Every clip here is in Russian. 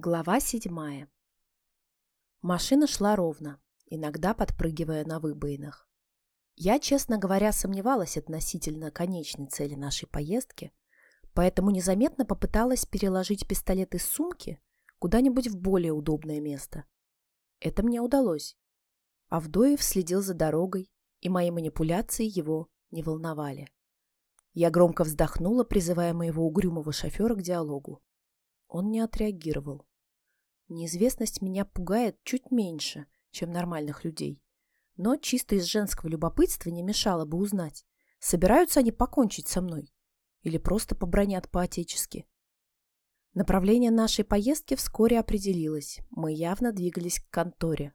Глава седьмая. Машина шла ровно, иногда подпрыгивая на выбоинах. Я, честно говоря, сомневалась относительно конечной цели нашей поездки, поэтому незаметно попыталась переложить пистолет из сумки куда-нибудь в более удобное место. Это мне удалось. Авдоев следил за дорогой, и мои манипуляции его не волновали. Я громко вздохнула, призывая моего угрюмого шофера к диалогу. Он не отреагировал. Неизвестность меня пугает чуть меньше, чем нормальных людей. Но чисто из женского любопытства не мешало бы узнать, собираются они покончить со мной или просто побронят по-отечески. Направление нашей поездки вскоре определилось. Мы явно двигались к конторе.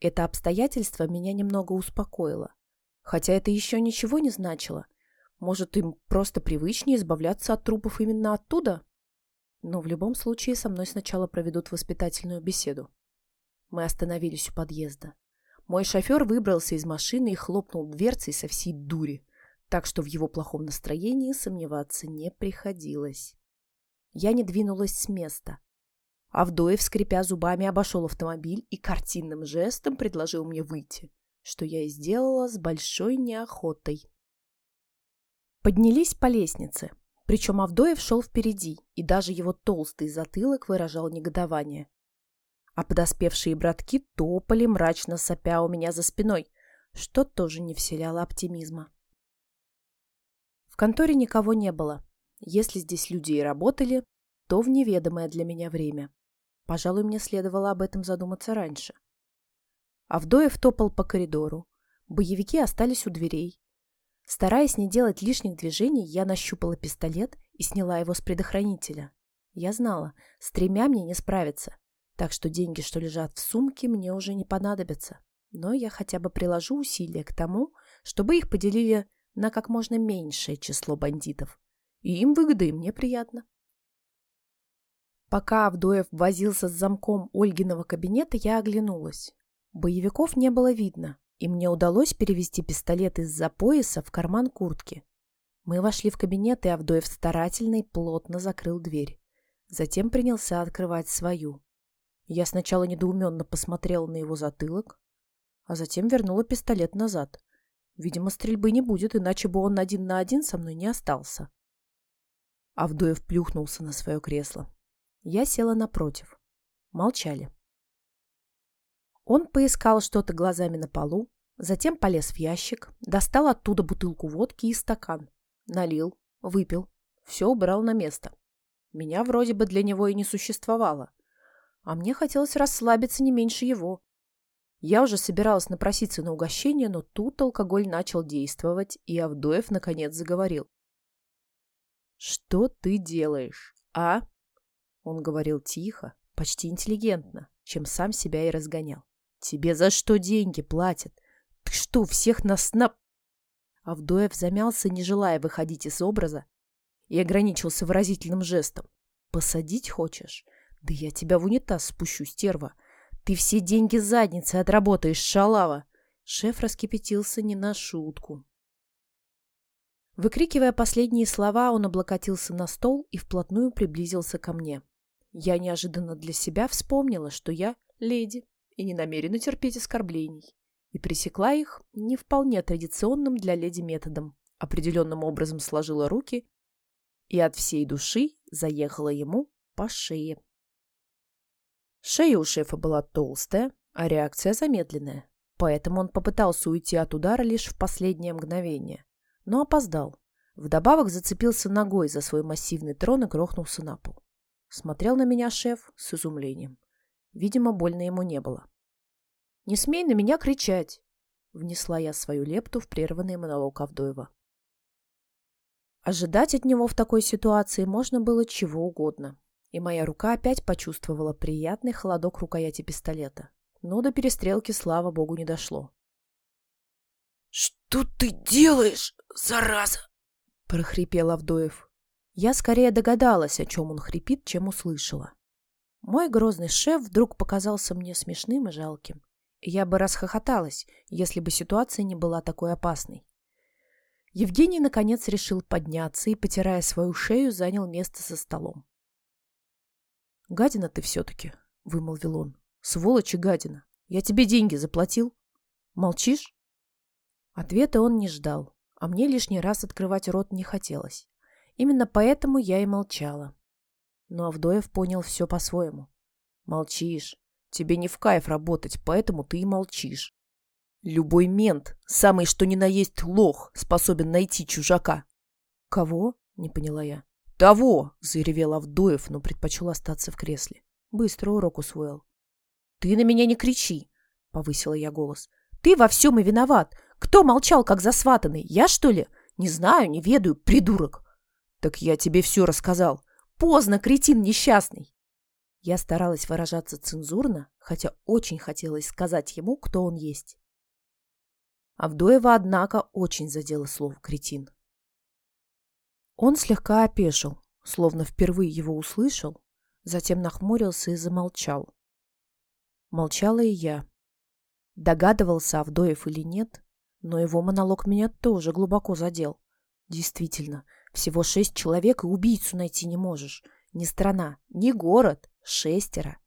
Это обстоятельство меня немного успокоило. Хотя это еще ничего не значило. Может, им просто привычнее избавляться от трупов именно оттуда? Но в любом случае со мной сначала проведут воспитательную беседу. Мы остановились у подъезда. Мой шофер выбрался из машины и хлопнул дверцей со всей дури, так что в его плохом настроении сомневаться не приходилось. Я не двинулась с места. Авдоев, скрипя зубами, обошел автомобиль и картинным жестом предложил мне выйти, что я и сделала с большой неохотой. Поднялись по лестнице. Причем Авдоев шел впереди, и даже его толстый затылок выражал негодование. А подоспевшие братки топали, мрачно сопя у меня за спиной, что тоже не вселяло оптимизма. В конторе никого не было. Если здесь люди и работали, то в неведомое для меня время. Пожалуй, мне следовало об этом задуматься раньше. Авдоев топал по коридору. Боевики остались у дверей. Стараясь не делать лишних движений, я нащупала пистолет и сняла его с предохранителя. Я знала, с тремя мне не справиться, так что деньги, что лежат в сумке, мне уже не понадобятся. Но я хотя бы приложу усилия к тому, чтобы их поделили на как можно меньшее число бандитов. И им выгода, и мне приятно. Пока Авдоев возился с замком Ольгиного кабинета, я оглянулась. Боевиков не было видно, и мне удалось перевести пистолет из-за пояса в карман куртки. Мы вошли в кабинет, и Авдоев старательно и плотно закрыл дверь. Затем принялся открывать свою. Я сначала недоуменно посмотрела на его затылок, а затем вернула пистолет назад. Видимо, стрельбы не будет, иначе бы он один на один со мной не остался. Авдоев плюхнулся на свое кресло. Я села напротив. Молчали. Он поискал что-то глазами на полу, затем полез в ящик, достал оттуда бутылку водки и стакан. Налил, выпил, все убрал на место. Меня вроде бы для него и не существовало. А мне хотелось расслабиться не меньше его. Я уже собиралась напроситься на угощение, но тут алкоголь начал действовать, и Авдоев наконец заговорил. «Что ты делаешь, а?» Он говорил тихо, почти интеллигентно, чем сам себя и разгонял. Тебе за что деньги платят? Ты что, всех нас на...» Авдоев замялся, не желая выходить из образа, и ограничился выразительным жестом. «Посадить хочешь? Да я тебя в унитаз спущу, стерва. Ты все деньги задницы отработаешь, шалава!» Шеф раскипятился не на шутку. Выкрикивая последние слова, он облокотился на стол и вплотную приблизился ко мне. Я неожиданно для себя вспомнила, что я леди и не намерена терпеть оскорблений, и пресекла их не вполне традиционным для леди методом, определенным образом сложила руки и от всей души заехала ему по шее. Шея у шефа была толстая, а реакция замедленная, поэтому он попытался уйти от удара лишь в последнее мгновение, но опоздал. Вдобавок зацепился ногой за свой массивный трон и грохнулся на пол. Смотрел на меня шеф с изумлением. Видимо, больно ему не было. «Не смей на меня кричать!» Внесла я свою лепту в прерванный монолог Авдоева. Ожидать от него в такой ситуации можно было чего угодно. И моя рука опять почувствовала приятный холодок рукояти пистолета. Но до перестрелки, слава богу, не дошло. «Что ты делаешь, зараза?» – прохрипел Авдоев. Я скорее догадалась, о чем он хрипит, чем услышала. Мой грозный шеф вдруг показался мне смешным и жалким. Я бы расхохоталась, если бы ситуация не была такой опасной. Евгений, наконец, решил подняться и, потирая свою шею, занял место за столом. «Гадина ты все-таки», — вымолвил он. «Сволочь и гадина. Я тебе деньги заплатил. Молчишь?» Ответа он не ждал, а мне лишний раз открывать рот не хотелось. Именно поэтому я и молчала. Но Авдоев понял все по-своему. «Молчишь. Тебе не в кайф работать, поэтому ты и молчишь. Любой мент, самый что ни на есть лох, способен найти чужака». «Кого?» — не поняла я. «Того!» — заревел Авдоев, но предпочел остаться в кресле. Быстро урок усвоил. «Ты на меня не кричи!» — повысила я голос. «Ты во всем и виноват! Кто молчал, как засватанный? Я, что ли? Не знаю, не ведаю, придурок!» «Так я тебе все рассказал!» «Поздно, кретин несчастный!» Я старалась выражаться цензурно, хотя очень хотелось сказать ему, кто он есть. Авдоева, однако, очень задело слово «кретин». Он слегка опешил, словно впервые его услышал, затем нахмурился и замолчал. Молчала и я. Догадывался Авдоев или нет, но его монолог меня тоже глубоко задел. Действительно, всего шесть человек и убийцу найти не можешь. Ни страна, ни город, шестеро.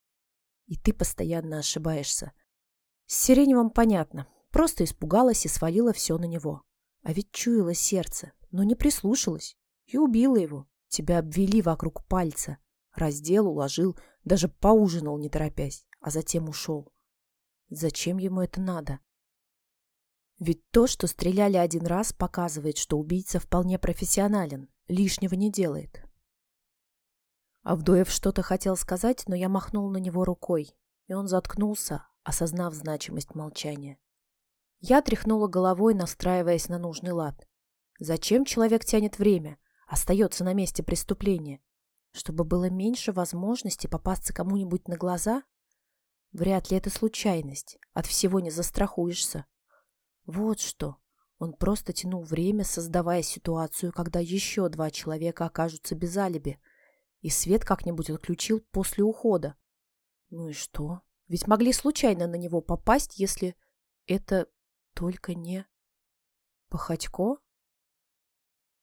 И ты постоянно ошибаешься. С Сиреневым понятно. Просто испугалась и свалила все на него. А ведь чуяло сердце, но не прислушалась. И убила его. Тебя обвели вокруг пальца. Раздел, уложил, даже поужинал, не торопясь, а затем ушел. Зачем ему это надо? Ведь то, что стреляли один раз, показывает, что убийца вполне профессионален, лишнего не делает. Авдоев что-то хотел сказать, но я махнул на него рукой, и он заткнулся, осознав значимость молчания. Я тряхнула головой, настраиваясь на нужный лад. Зачем человек тянет время? остается на месте преступления, чтобы было меньше возможности попасться кому-нибудь на глаза? Вряд ли это случайность, от всего не застрахуешься. Вот что. Он просто тянул время, создавая ситуацию, когда еще два человека окажутся без алиби, и свет как-нибудь отключил после ухода. Ну и что? Ведь могли случайно на него попасть, если это только не... Походько?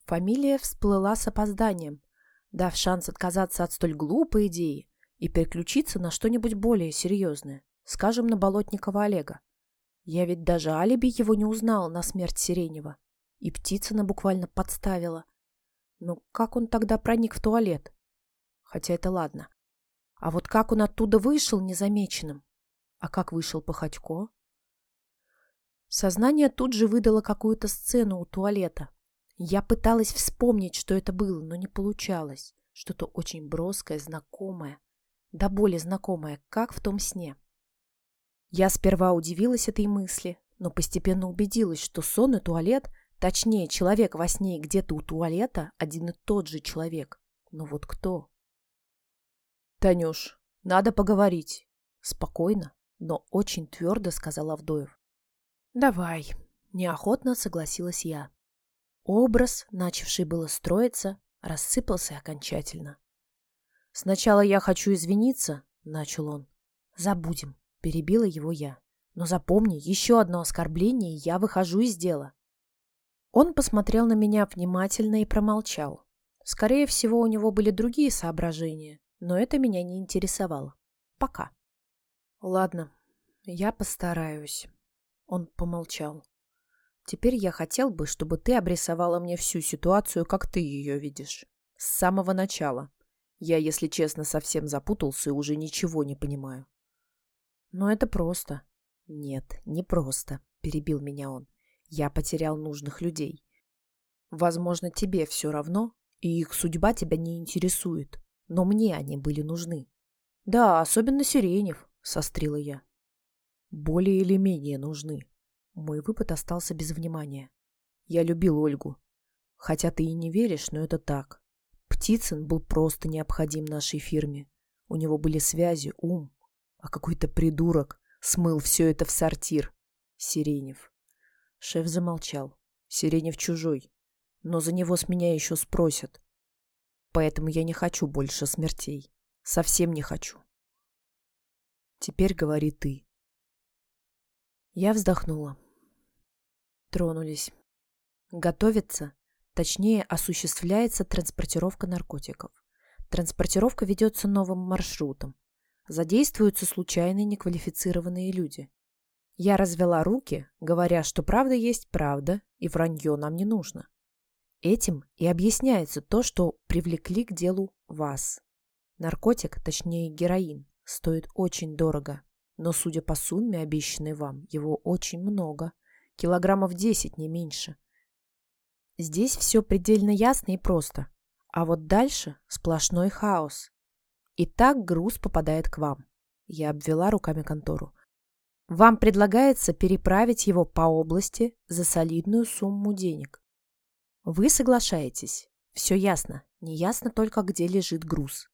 Фамилия всплыла с опозданием, дав шанс отказаться от столь глупой идеи и переключиться на что-нибудь более серьезное, скажем, на Болотникова Олега. Я ведь даже алиби его не узнала на смерть Сиренева, и Птицына буквально подставила. Но как он тогда проник в туалет? Хотя это ладно. А вот как он оттуда вышел незамеченным? А как вышел Походько? Сознание тут же выдало какую-то сцену у туалета, я пыталась вспомнить, что это было, но не получалось. Что-то очень броское, знакомое. Да более знакомое, как в том сне. Я сперва удивилась этой мысли, но постепенно убедилась, что сон и туалет, точнее, человек во сне и где-то у туалета, один и тот же человек. Но вот кто? «Танюш, надо поговорить». Спокойно, но очень твердо сказал Авдоев. «Давай», – неохотно согласилась я. Образ, начавший было строиться, рассыпался окончательно. «Сначала я хочу извиниться», — начал он. «Забудем», — перебила его я. «Но запомни, еще одно оскорбление, и я выхожу из дела». Он посмотрел на меня внимательно и промолчал. Скорее всего, у него были другие соображения, но это меня не интересовало. Пока. «Ладно, я постараюсь». Он помолчал. Теперь я хотел бы, чтобы ты обрисовала мне всю ситуацию, как ты ее видишь. С самого начала. Я, если честно, совсем запутался и уже ничего не понимаю. Но это просто. Нет, не просто, перебил меня он. Я потерял нужных людей. Возможно, тебе все равно, и их судьба тебя не интересует. Но мне они были нужны. Да, особенно Сиренев, сострила я. Более или менее нужны. Мой выпад остался без внимания. Я любил Ольгу. Хотя ты и не веришь, но это так. Птицын был просто необходим нашей фирме. У него были связи, ум. А какой-то придурок смыл все это в сортир. Сиренев. Шеф замолчал. Сиренев чужой. Но за него с меня еще спросят. Поэтому я не хочу больше смертей. Совсем не хочу. Теперь говори ты. Я вздохнула тронулись. Готовится, точнее осуществляется транспортировка наркотиков. Транспортировка ведется новым маршрутом. Задействуются случайные неквалифицированные люди. Я развела руки, говоря, что правда есть правда, и вранье нам не нужно. Этим и объясняется то, что привлекли к делу вас. Наркотик, точнее героин, стоит очень дорого, но, судя по сумме, обещанной вам, его очень много. Килограммов 10, не меньше. Здесь все предельно ясно и просто. А вот дальше сплошной хаос. И так груз попадает к вам. Я обвела руками контору. Вам предлагается переправить его по области за солидную сумму денег. Вы соглашаетесь. Все ясно. Неясно только, где лежит груз.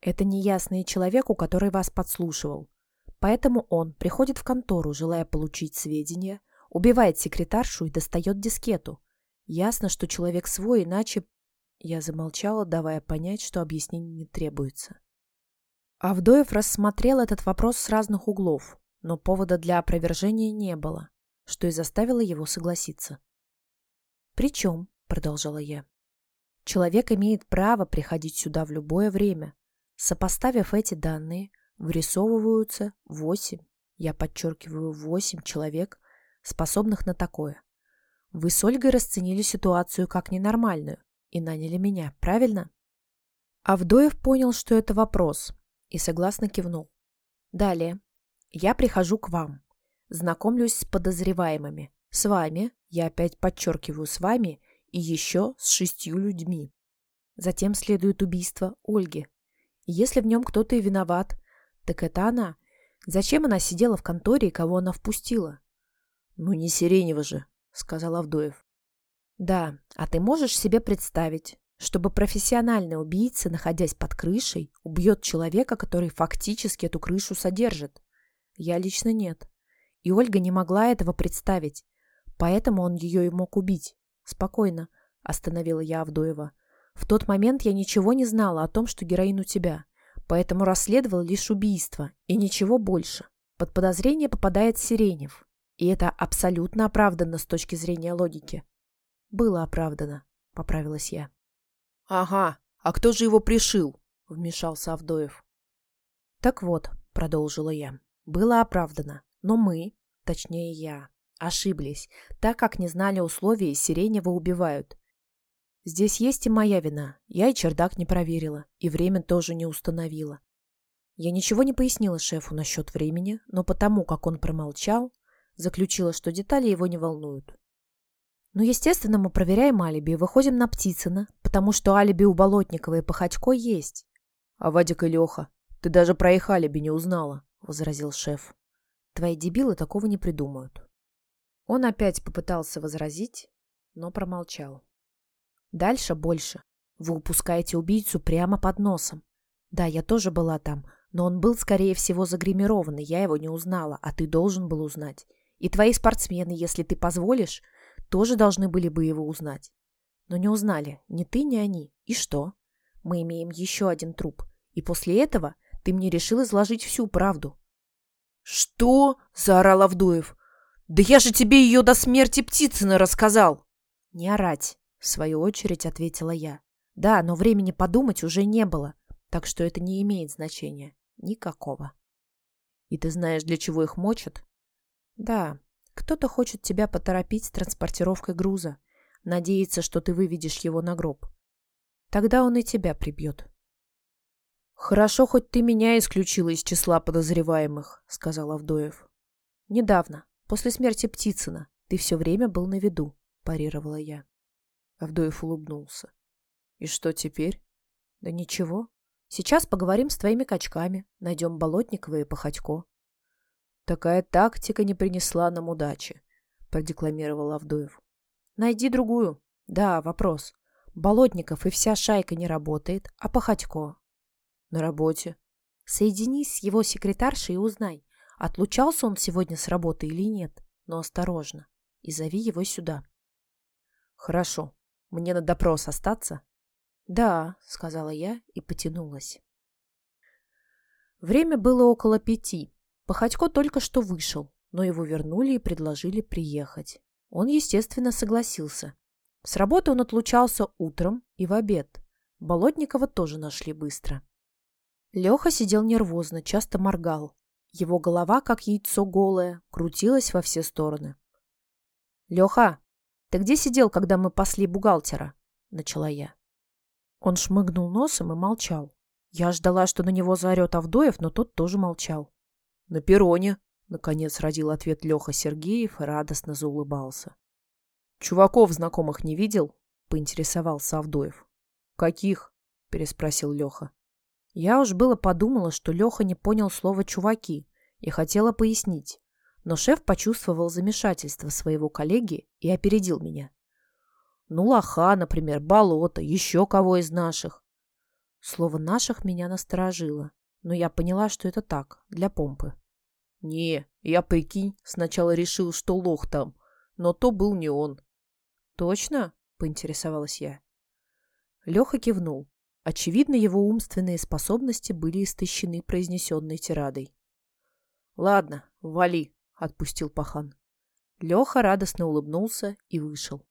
Это неясный человеку, который вас подслушивал. Поэтому он приходит в контору, желая получить сведения, убивает секретаршу и достает дискету. Ясно, что человек свой, иначе... Я замолчала, давая понять, что объяснений не требуется. Авдоев рассмотрел этот вопрос с разных углов, но повода для опровержения не было, что и заставило его согласиться. «Причем», — продолжала я, — «человек имеет право приходить сюда в любое время. Сопоставив эти данные, вырисовываются восемь, я подчеркиваю, восемь человек, способных на такое. Вы с Ольгой расценили ситуацию как ненормальную и наняли меня, правильно? Авдоев понял, что это вопрос, и согласно кивнул. Далее. Я прихожу к вам, знакомлюсь с подозреваемыми. С вами, я опять подчеркиваю, с вами и еще с шестью людьми. Затем следует убийство Ольги. если в нем кто-то и виноват, так это она. Зачем она сидела в конторе и кого она впустила? Ну, не Сиренева же, сказал Авдоев. Да, а ты можешь себе представить, чтобы профессиональный убийца, находясь под крышей, убьет человека, который фактически эту крышу содержит? Я лично нет. И Ольга не могла этого представить, поэтому он ее и мог убить. Спокойно, остановила я Авдоева. В тот момент я ничего не знала о том, что героин у тебя поэтому расследовал лишь убийство и ничего больше. Под подозрение попадает Сиренев. И это абсолютно оправданно с точки зрения логики. Было оправдано, поправилась я. Ага, а кто же его пришил? Вмешался Авдоев. Так вот, продолжила я, было оправдано, но мы, точнее я, ошиблись, так как не знали условий, Сиренева убивают. Здесь есть и моя вина. Я и чердак не проверила, и время тоже не установила. Я ничего не пояснила шефу насчет времени, но потому, как он промолчал, заключила, что детали его не волнуют. Ну, естественно, мы проверяем алиби и выходим на Птицына, потому что алиби у Болотникова и Походько есть. А Вадик и Леха, ты даже про их алиби не узнала, — возразил шеф. Твои дебилы такого не придумают. Он опять попытался возразить, но промолчал. Дальше больше. Вы упускаете убийцу прямо под носом. Да, я тоже была там, но он был, скорее всего, загримированный, я его не узнала, а ты должен был узнать. И твои спортсмены, если ты позволишь, тоже должны были бы его узнать. Но не узнали ни ты, ни они. И что? Мы имеем еще один труп. И после этого ты мне решил изложить всю правду. «Что?» – заорал Авдоев. «Да я же тебе ее до смерти Птицына рассказал!» «Не орать!» В свою очередь ответила я. Да, но времени подумать уже не было, так что это не имеет значения. Никакого. И ты знаешь, для чего их мочат? Да, кто-то хочет тебя поторопить с транспортировкой груза. Надеется, что ты выведешь его на гроб. Тогда он и тебя прибьет. «Хорошо, хоть ты меня исключила из числа подозреваемых», — сказал Авдоев. «Недавно, после смерти Птицына, ты все время был на виду», — парировала я. Авдоев улыбнулся. «И что теперь?» «Да ничего. Сейчас поговорим с твоими качками. Найдем Болотникова и Походько». «Такая тактика не принесла нам удачи», — продекламировал Авдоев. «Найди другую. Да, вопрос. Болотников и вся шайка не работает, а Походько?» «На работе». «Соединись с его секретаршей и узнай, отлучался он сегодня с работы или нет, но осторожно, и зови его сюда». «Хорошо», мне на допрос остаться? Да, сказала я и потянулась. Время было около пяти. Походько только что вышел, но его вернули и предложили приехать. Он, естественно, согласился. С работы он отлучался утром и в обед. Болотникова тоже нашли быстро. Леха сидел нервозно, часто моргал. Его голова, как яйцо голое, крутилась во все стороны. «Леха, ты где сидел, когда мы пасли бухгалтера?» — начала я. Он шмыгнул носом и молчал. Я ждала, что на него заорет Авдоев, но тот тоже молчал. «На перроне», — наконец родил ответ Леха Сергеев и радостно заулыбался. «Чуваков знакомых не видел?» — поинтересовался Авдоев. «Каких?» — переспросил Леха. Я уж было подумала, что Леха не понял слова «чуваки» и хотела пояснить. Но шеф почувствовал замешательство своего коллеги и опередил меня. Ну, лоха, например, болото, еще кого из наших. Слово «наших» меня насторожило, но я поняла, что это так, для помпы. Не, я, прикинь, сначала решил, что лох там, но то был не он. Точно? Поинтересовалась я. Леха кивнул. Очевидно, его умственные способности были истощены произнесенной тирадой. «Ладно, вали», — отпустил пахан. Леха радостно улыбнулся и вышел.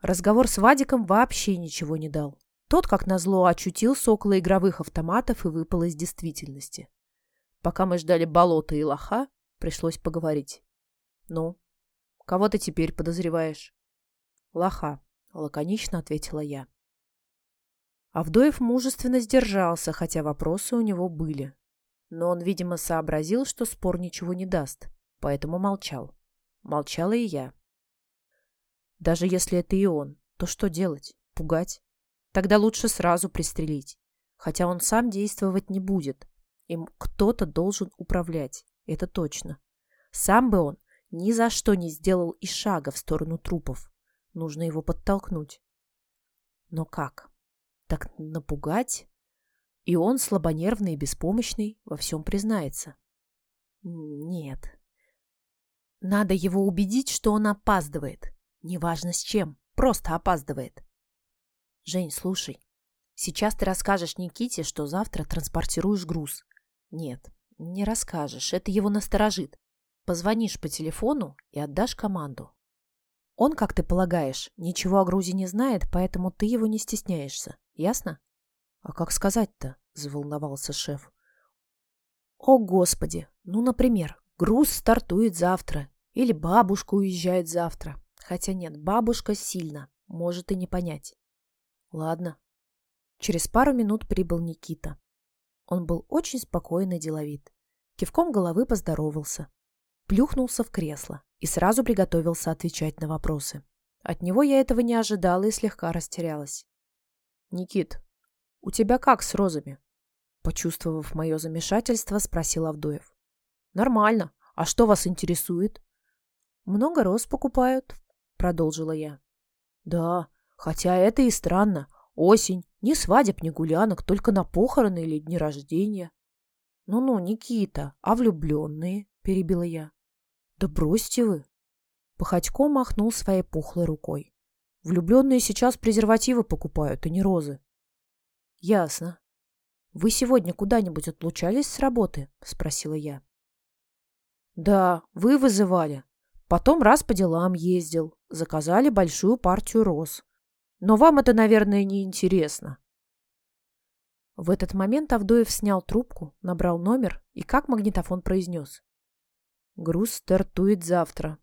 Разговор с Вадиком вообще ничего не дал. Тот, как назло, очутился около игровых автоматов и выпал из действительности. Пока мы ждали болота и лоха, пришлось поговорить. «Ну, кого ты теперь подозреваешь?» «Лоха», — лаконично ответила я. Авдоев мужественно сдержался, хотя вопросы у него были. Но он, видимо, сообразил, что спор ничего не даст, поэтому молчал. Молчала и я. Даже если это и он, то что делать? Пугать? Тогда лучше сразу пристрелить. Хотя он сам действовать не будет. Им кто-то должен управлять, это точно. Сам бы он ни за что не сделал и шага в сторону трупов. Нужно его подтолкнуть. Но как? Так напугать? И он, слабонервный и беспомощный, во всем признается. Нет. Надо его убедить, что он опаздывает. Неважно с чем, просто опаздывает. Жень, слушай, сейчас ты расскажешь Никите, что завтра транспортируешь груз. Нет, не расскажешь, это его насторожит. Позвонишь по телефону и отдашь команду. Он, как ты полагаешь, ничего о грузе не знает, поэтому ты его не стесняешься. Ясно? А как сказать-то? Заволновался шеф. О, Господи! Ну, например, груз стартует завтра. Или бабушка уезжает завтра. Хотя нет, бабушка сильно. Может и не понять. Ладно. Через пару минут прибыл Никита. Он был очень спокойный и деловит. Кивком головы поздоровался. Плюхнулся в кресло и сразу приготовился отвечать на вопросы. От него я этого не ожидала и слегка растерялась. «Никит, у тебя как с розами?» Почувствовав мое замешательство, спросил Авдоев. «Нормально. А что вас интересует?» «Много роз покупают», — продолжила я. «Да, хотя это и странно. Осень, ни свадеб, ни гулянок, только на похороны или дни рождения». «Ну-ну, Никита, а влюбленные?» — перебила я. «Да бросьте вы!» Походько махнул своей пухлой рукой. «Влюбленные сейчас презервативы покупают, а не розы». «Ясно. Вы сегодня куда-нибудь отлучались с работы?» — спросила я. «Да, вы вызывали. Потом раз по делам ездил. Заказали большую партию роз. Но вам это, наверное, не интересно». В этот момент Авдоев снял трубку, набрал номер и как магнитофон произнес. Груз стартует завтра.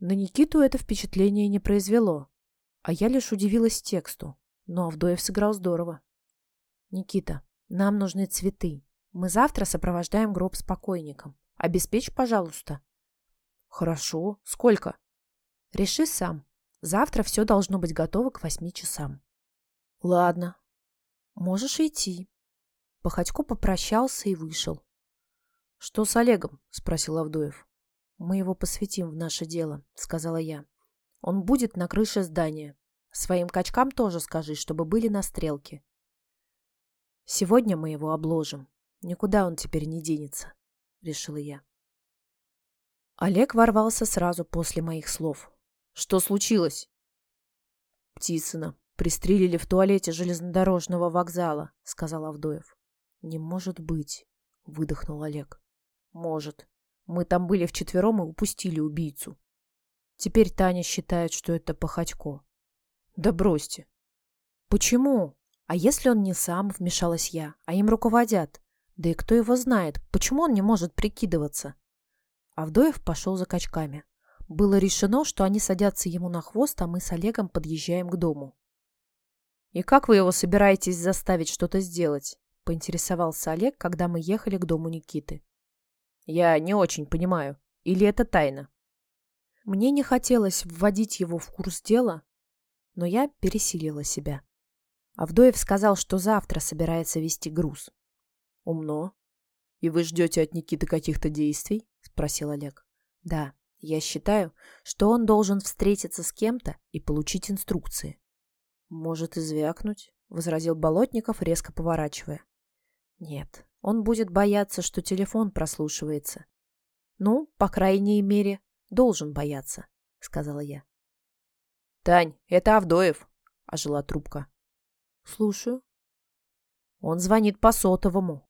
На Никиту это впечатление не произвело, а я лишь удивилась тексту. Но Авдоев сыграл здорово. «Никита, нам нужны цветы. Мы завтра сопровождаем гроб с покойником. Обеспечь, пожалуйста». «Хорошо. Сколько?» «Реши сам. Завтра все должно быть готово к восьми часам». «Ладно. Можешь идти». Походько попрощался и вышел. «Что с Олегом?» – спросил Авдоев. «Мы его посвятим в наше дело», – сказала я. «Он будет на крыше здания. Своим качкам тоже скажи, чтобы были на стрелке. Сегодня мы его обложим. Никуда он теперь не денется», – решила я. Олег ворвался сразу после моих слов. «Что случилось?» «Птицына. Пристрелили в туалете железнодорожного вокзала», — сказал Авдоев. «Не может быть», — выдохнул Олег. Может. Мы там были вчетвером и упустили убийцу. Теперь Таня считает, что это Походько. Да бросьте. Почему? А если он не сам, вмешалась я, а им руководят? Да и кто его знает, почему он не может прикидываться? Авдоев пошел за качками. Было решено, что они садятся ему на хвост, а мы с Олегом подъезжаем к дому. «И как вы его собираетесь заставить что-то сделать?» — поинтересовался Олег, когда мы ехали к дому Никиты. «Я не очень понимаю. Или это тайна?» Мне не хотелось вводить его в курс дела, но я пересилила себя. Авдоев сказал, что завтра собирается вести груз. «Умно. И вы ждете от Никиты каких-то действий?» — спросил Олег. «Да, я считаю, что он должен встретиться с кем-то и получить инструкции». «Может, извякнуть?» — возразил Болотников, резко поворачивая. «Нет, он будет бояться, что телефон прослушивается. Ну, по крайней мере, должен бояться», — сказала я. «Тань, это Авдоев», — ожила трубка. «Слушаю». Он звонит по сотовому.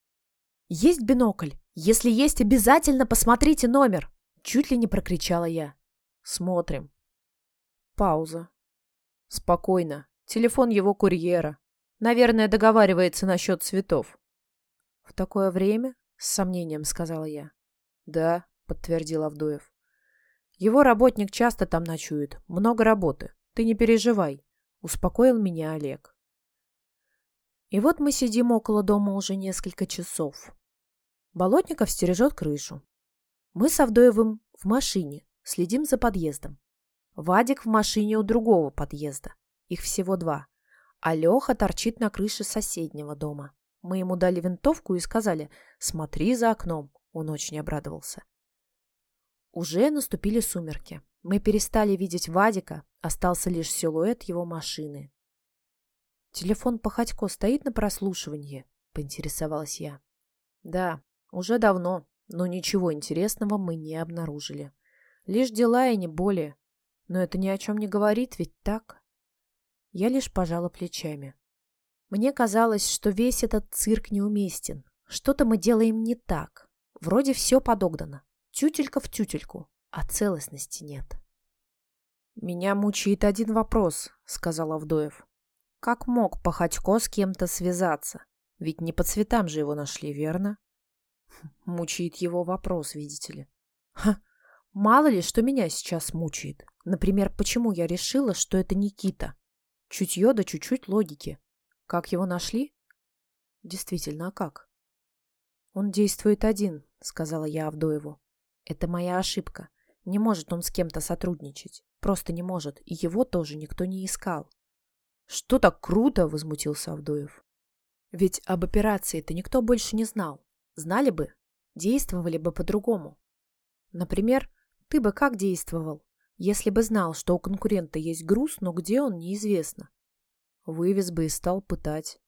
«Есть бинокль? Если есть, обязательно посмотрите номер!» Чуть ли не прокричала я. «Смотрим». Пауза. «Спокойно. Телефон его курьера. Наверное, договаривается насчет цветов». «В такое время?» — с сомнением сказала я. «Да», — подтвердил Авдоев. «Его работник часто там ночует. Много работы. Ты не переживай», — успокоил меня Олег. И вот мы сидим около дома уже несколько часов. Болотников стережет крышу. Мы с Авдоевым в машине, следим за подъездом. Вадик в машине у другого подъезда. Их всего два. А Леха торчит на крыше соседнего дома. Мы ему дали винтовку и сказали «Смотри за окном». Он очень обрадовался. Уже наступили сумерки. Мы перестали видеть Вадика, остался лишь силуэт его машины. «Телефон Походько стоит на прослушивании?» — поинтересовалась я. «Да, уже давно, но ничего интересного мы не обнаружили. Лишь дела и не более. Но это ни о чем не говорит, ведь так?» Я лишь пожала плечами. Мне казалось, что весь этот цирк неуместен. Что-то мы делаем не так. Вроде все подогнано. Тютелька в тютельку, а целостности нет. «Меня мучает один вопрос», — сказал Авдоев. «Как мог Походько с кем-то связаться? Ведь не по цветам же его нашли, верно?» Мучает его вопрос, видите ли. Ха, мало ли, что меня сейчас мучает. Например, почему я решила, что это Никита? Чутье да чуть-чуть логики. Как его нашли? Действительно, а как? Он действует один, сказала я Авдоеву. Это моя ошибка. Не может он с кем-то сотрудничать. Просто не может. И его тоже никто не искал. Что так круто, возмутился Авдоев. Ведь об операции-то никто больше не знал. Знали бы, действовали бы по-другому. Например, ты бы как действовал, если бы знал, что у конкурента есть груз, но где он, неизвестно. Вывез бы и стал пытать.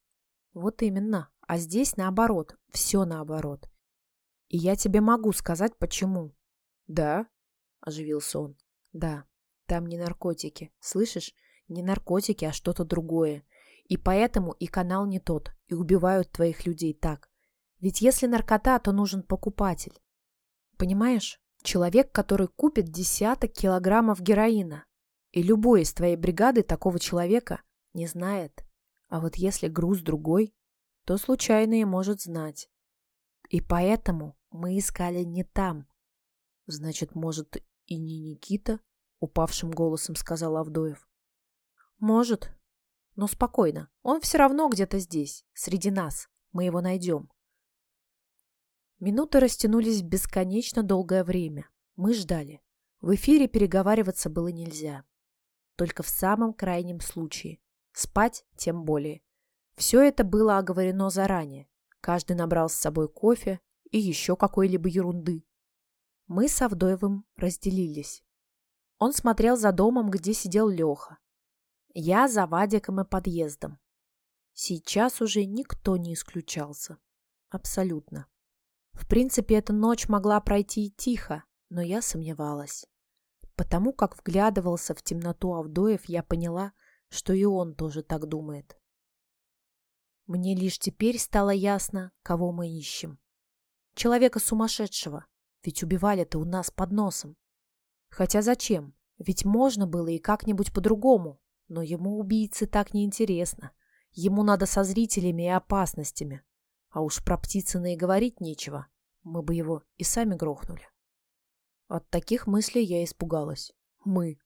Вот именно. А здесь наоборот. Все наоборот. И я тебе могу сказать, почему. Да? Оживился он. Да. Там не наркотики. Слышишь? Не наркотики, а что-то другое. И поэтому и канал не тот. И убивают твоих людей так. Ведь если наркота, то нужен покупатель. Понимаешь? Человек, который купит десяток килограммов героина. И любой из твоей бригады такого человека не знает. А вот если груз другой, то случайный может знать. И поэтому мы искали не там. Значит, может, и не Никита? Упавшим голосом сказал Авдоев. Может. Но спокойно. Он все равно где-то здесь, среди нас. Мы его найдем. Минуты растянулись в бесконечно долгое время. Мы ждали. В эфире переговариваться было нельзя. Только в самом крайнем случае. Спать тем более. Все это было оговорено заранее. Каждый набрал с собой кофе и еще какой-либо ерунды. Мы с Авдоевым разделились. Он смотрел за домом, где сидел Леха. Я за Вадиком и подъездом. Сейчас уже никто не исключался. Абсолютно. В принципе, эта ночь могла пройти и тихо, но я сомневалась. Потому как вглядывался в темноту Авдоев, я поняла, что и он тоже так думает. Мне лишь теперь стало ясно, кого мы ищем. Человека сумасшедшего, ведь убивали-то у нас под носом. Хотя зачем? Ведь можно было и как-нибудь по-другому. Но ему убийцы так неинтересно. Ему надо со зрителями и опасностями. А уж про Птицына и говорить нечего. Мы бы его и сами грохнули. От таких мыслей я испугалась. Мы.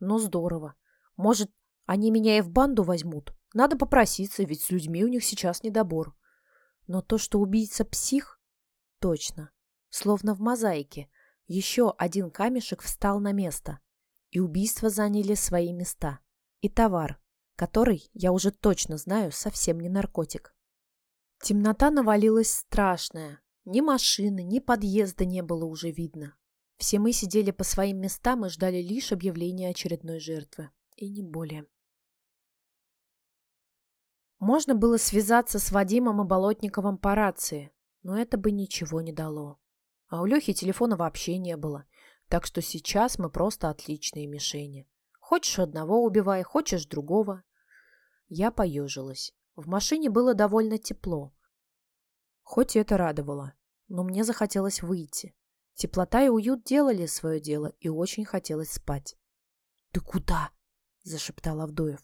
Ну, здорово. Может, они меня и в банду возьмут? Надо попроситься, ведь с людьми у них сейчас недобор. Но то, что убийца псих, точно. Словно в мозаике. Еще один камешек встал на место. И убийства заняли свои места. И товар, который, я уже точно знаю, совсем не наркотик. Темнота навалилась страшная. Ни машины, ни подъезда не было уже видно. Все мы сидели по своим местам и ждали лишь объявления очередной жертвы. И не более. Можно было связаться с Вадимом и Болотниковым по рации, но это бы ничего не дало. А у Лехи телефона вообще не было, так что сейчас мы просто отличные мишени. Хочешь одного убивай, хочешь другого. Я поежилась. В машине было довольно тепло. Хоть это радовало, но мне захотелось выйти. Теплота и уют делали свое дело, и очень хотелось спать. — Ты куда? — зашептал Авдоев.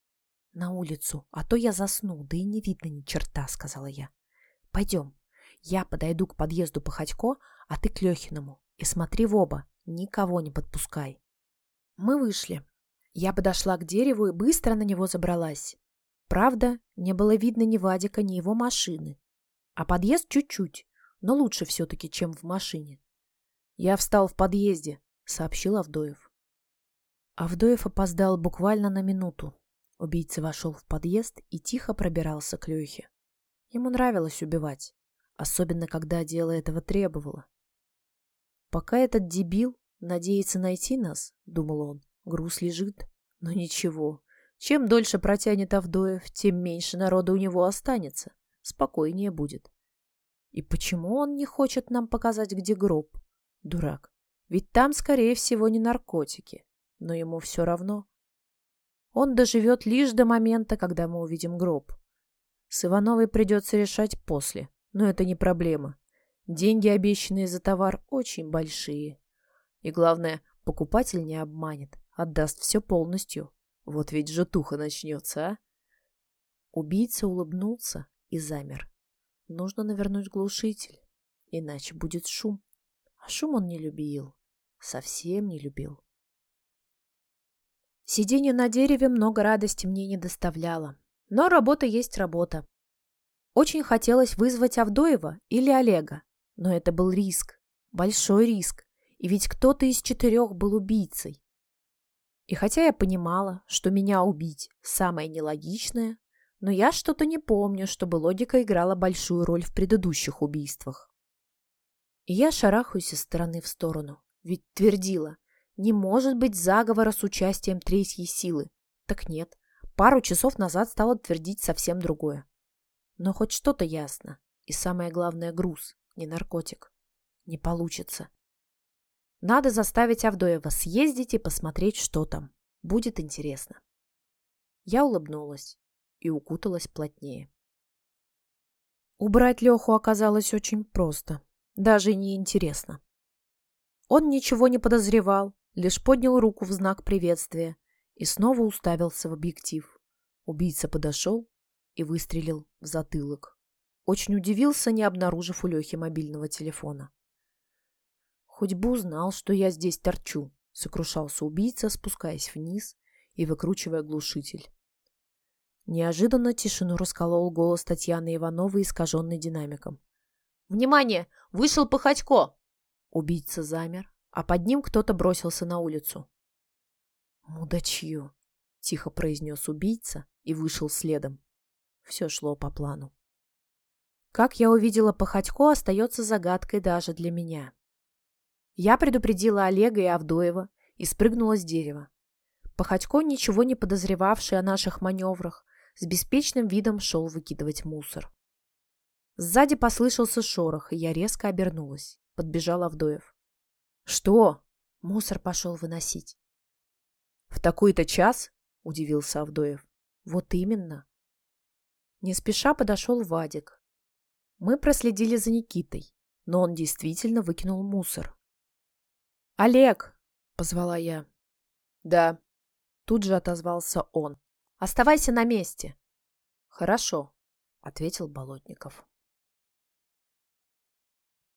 — На улицу, а то я засну, да и не видно ни черта, — сказала я. — Пойдем. Я подойду к подъезду Походько, а ты к Лехиному. И смотри в оба, никого не подпускай. Мы вышли. Я подошла к дереву и быстро на него забралась. Правда, не было видно ни Вадика, ни его машины. А подъезд чуть-чуть, но лучше все-таки, чем в машине. «Я встал в подъезде», — сообщил Авдоев. Авдоев опоздал буквально на минуту. Убийца вошел в подъезд и тихо пробирался к Лехе. Ему нравилось убивать, особенно когда дело этого требовало. «Пока этот дебил надеется найти нас», — думал он, — груз лежит. Но ничего, чем дольше протянет Авдоев, тем меньше народа у него останется. Спокойнее будет. И почему он не хочет нам показать, где гроб? Дурак. Ведь там, скорее всего, не наркотики. Но ему все равно. Он доживет лишь до момента, когда мы увидим гроб. С Ивановой придется решать после. Но это не проблема. Деньги, обещанные за товар, очень большие. И главное, покупатель не обманет, отдаст все полностью. Вот ведь житуха начнется, а? Убийца улыбнулся и замер. Нужно навернуть глушитель, иначе будет шум. А шум он не любил, совсем не любил. Сидение на дереве много радости мне не доставляло. Но работа есть работа. Очень хотелось вызвать Авдоева или Олега, но это был риск, большой риск, и ведь кто-то из четырех был убийцей. И хотя я понимала, что меня убить самое нелогичное, но я что-то не помню, чтобы логика играла большую роль в предыдущих убийствах. И я шарахаюсь из стороны в сторону, ведь твердила, не может быть заговора с участием третьей силы. Так нет, пару часов назад стала твердить совсем другое. Но хоть что-то ясно, и самое главное груз, не наркотик. Не получится. Надо заставить Авдоева съездить и посмотреть, что там. Будет интересно. Я улыбнулась и укуталась плотнее. Убрать Леху оказалось очень просто, даже не интересно. Он ничего не подозревал, лишь поднял руку в знак приветствия и снова уставился в объектив. Убийца подошел и выстрелил в затылок. Очень удивился, не обнаружив у Лехи мобильного телефона. Хоть бы узнал, что я здесь торчу, сокрушался убийца, спускаясь вниз и выкручивая глушитель. Неожиданно тишину расколол голос Татьяны Ивановой, искаженный динамиком. «Внимание! Вышел Походько!» Убийца замер, а под ним кто-то бросился на улицу. «Мудачье!» — тихо произнес убийца и вышел следом. Все шло по плану. Как я увидела Походько, остается загадкой даже для меня. Я предупредила Олега и Авдоева и спрыгнула с дерева. Походько, ничего не подозревавший о наших маневрах, с беспечным видом шел выкидывать мусор. Сзади послышался шорох, и я резко обернулась. Подбежал Авдоев. «Что?» Мусор пошел выносить. «В такой-то час?» – удивился Авдоев. «Вот именно». Не спеша подошел Вадик. Мы проследили за Никитой, но он действительно выкинул мусор. «Олег!» — позвала я. «Да». Тут же отозвался он. «Оставайся на месте». «Хорошо», — ответил Болотников.